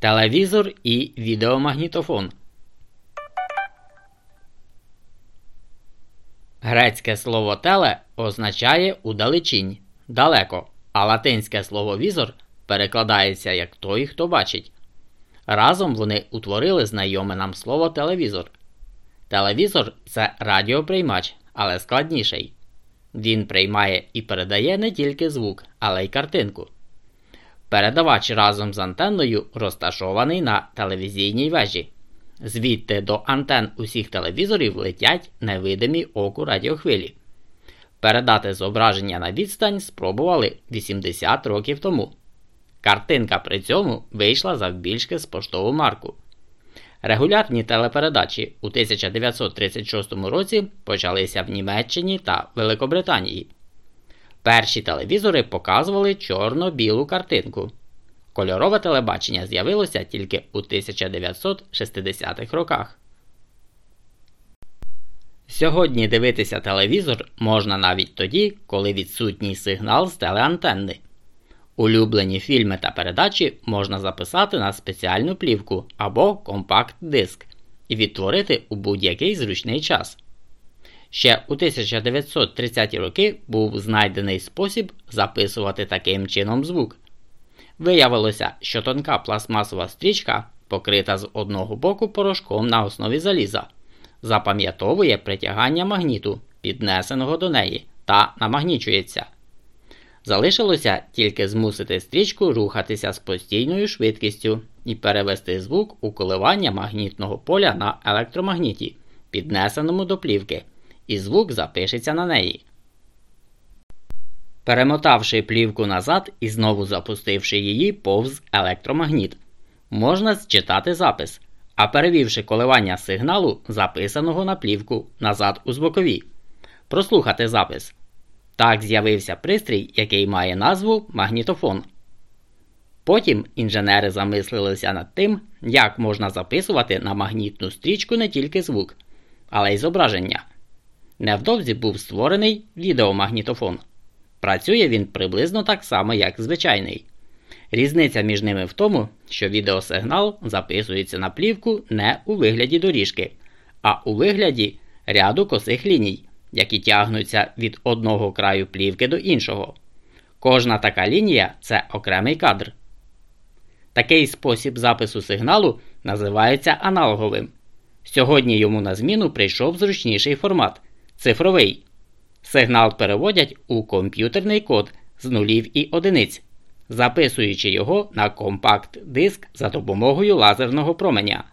Телевізор і відеомагнітофон. Грецьке слово теле означає удалечінь далеко, а латинське слово візор перекладається як той, хто бачить. Разом вони утворили знайоме нам слово телевізор. Телевізор це радіоприймач, але складніший. Він приймає і передає не тільки звук, але й картинку. Передавач разом з антенною розташований на телевізійній вежі. Звідти до антен усіх телевізорів летять невидимі оку радіохвилі. Передати зображення на відстань спробували 80 років тому. Картинка при цьому вийшла завбільшки з поштову марку. Регулярні телепередачі у 1936 році почалися в Німеччині та Великобританії. Перші телевізори показували чорно-білу картинку. Кольорове телебачення з'явилося тільки у 1960-х роках. Сьогодні дивитися телевізор можна навіть тоді, коли відсутній сигнал з телеантенни. Улюблені фільми та передачі можна записати на спеціальну плівку або компакт-диск і відтворити у будь-який зручний час. Ще у 1930-ті роки був знайдений спосіб записувати таким чином звук. Виявилося, що тонка пластмасова стрічка, покрита з одного боку порошком на основі заліза, запам'ятовує притягання магніту, піднесеного до неї, та намагнічується. Залишилося тільки змусити стрічку рухатися з постійною швидкістю і перевести звук у коливання магнітного поля на електромагніті, піднесеному до плівки, і звук запишеться на неї. Перемотавши плівку назад і знову запустивши її повз електромагніт, можна зчитати запис, а перевівши коливання сигналу, записаного на плівку назад у звукові, прослухати запис. Так з'явився пристрій, який має назву магнітофон. Потім інженери замислилися над тим, як можна записувати на магнітну стрічку не тільки звук, але й зображення. Невдовзі був створений відеомагнітофон. Працює він приблизно так само, як звичайний. Різниця між ними в тому, що відеосигнал записується на плівку не у вигляді доріжки, а у вигляді ряду косих ліній, які тягнуться від одного краю плівки до іншого. Кожна така лінія це окремий кадр. Такий спосіб запису сигналу називається аналоговим. Сьогодні йому на зміну прийшов зручніший формат цифровий. Сигнал переводять у комп'ютерний код з нулів і одиниць, записуючи його на компакт-диск за допомогою лазерного променя.